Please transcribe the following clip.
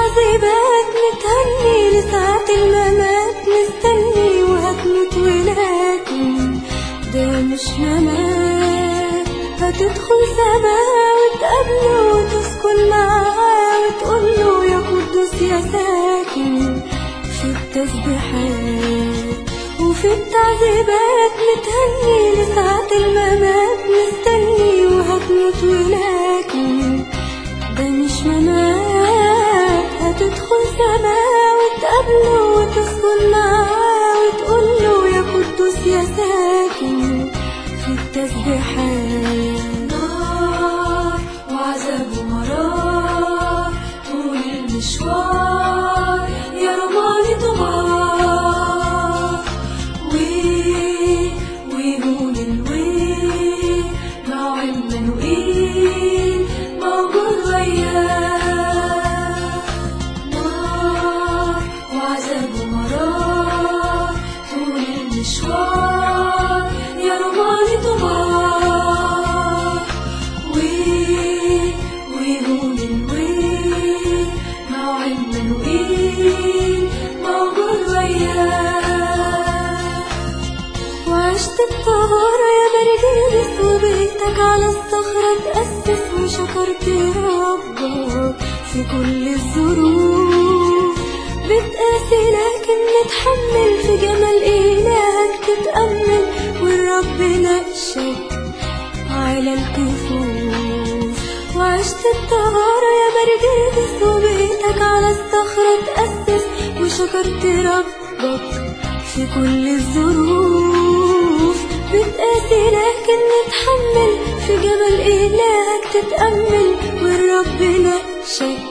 وفي التعذيبات متهني لساعة الممات مستني وهتموت ولكن ده مش ممات. هتدخل سماء وتقابله وتسكن معاه وتقوله يا قدوس يا ساكن. في التسبيحات وفي التعذيبات متهني لساعة الممات. We, we hold in موجود وياه وعشت الطهارة يا برجيلس وبيتك على الصخرة تأسس وشكرت ربك في كل الظروف. بتقاسي لكن متحمل في جمال إلهك تتأمل والرب نقشك على الكفوف. وعشت الطهارة يا برجيلس وبيتك على الصخرة تأسس وشكرت ربك في كل الظروف. بتقاسي لكن نتحمل في جبل إلهك تتأمل والرب نقشك